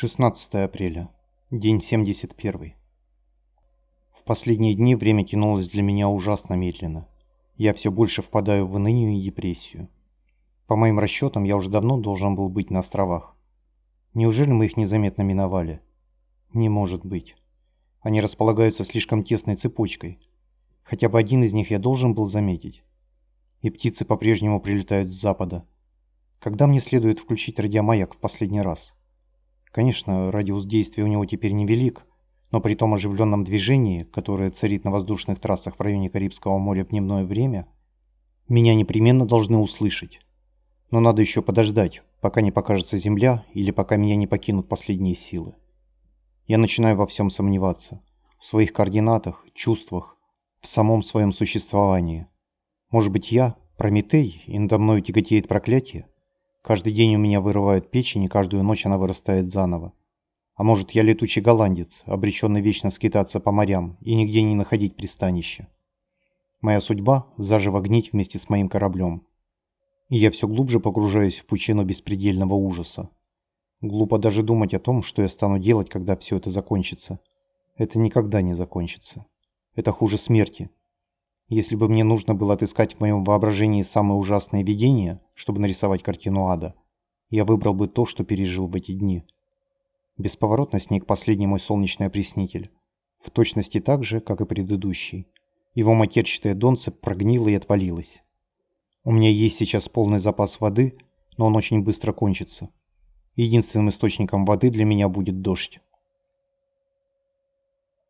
16 апреля. День 71. В последние дни время тянулось для меня ужасно медленно. Я все больше впадаю в уныние и депрессию. По моим расчетам, я уже давно должен был быть на островах. Неужели мы их незаметно миновали? Не может быть. Они располагаются слишком тесной цепочкой. Хотя бы один из них я должен был заметить. И птицы по-прежнему прилетают с запада. Когда мне следует включить радиомаяк в последний раз? Конечно, радиус действия у него теперь невелик, но при том оживленном движении, которое царит на воздушных трассах в районе Карибского моря в дневное время, меня непременно должны услышать. Но надо еще подождать, пока не покажется Земля или пока меня не покинут последние силы. Я начинаю во всем сомневаться. В своих координатах, чувствах, в самом своем существовании. Может быть я, Прометей, и надо мной тяготеет проклятие? Каждый день у меня вырывают печень, и каждую ночь она вырастает заново. А может, я летучий голландец, обреченный вечно скитаться по морям и нигде не находить пристанища. Моя судьба – заживо гнить вместе с моим кораблем. И я все глубже погружаюсь в пучину беспредельного ужаса. Глупо даже думать о том, что я стану делать, когда все это закончится. Это никогда не закончится. Это хуже смерти, если бы мне нужно было отыскать в моем воображении самые ужасные видения, чтобы нарисовать картину ада, я выбрал бы то, что пережил в эти дни. Бесповоротно сник последний мой солнечный опреснитель. В точности так же, как и предыдущий. Его матерчатое донце прогнило и отвалилось. У меня есть сейчас полный запас воды, но он очень быстро кончится. Единственным источником воды для меня будет дождь.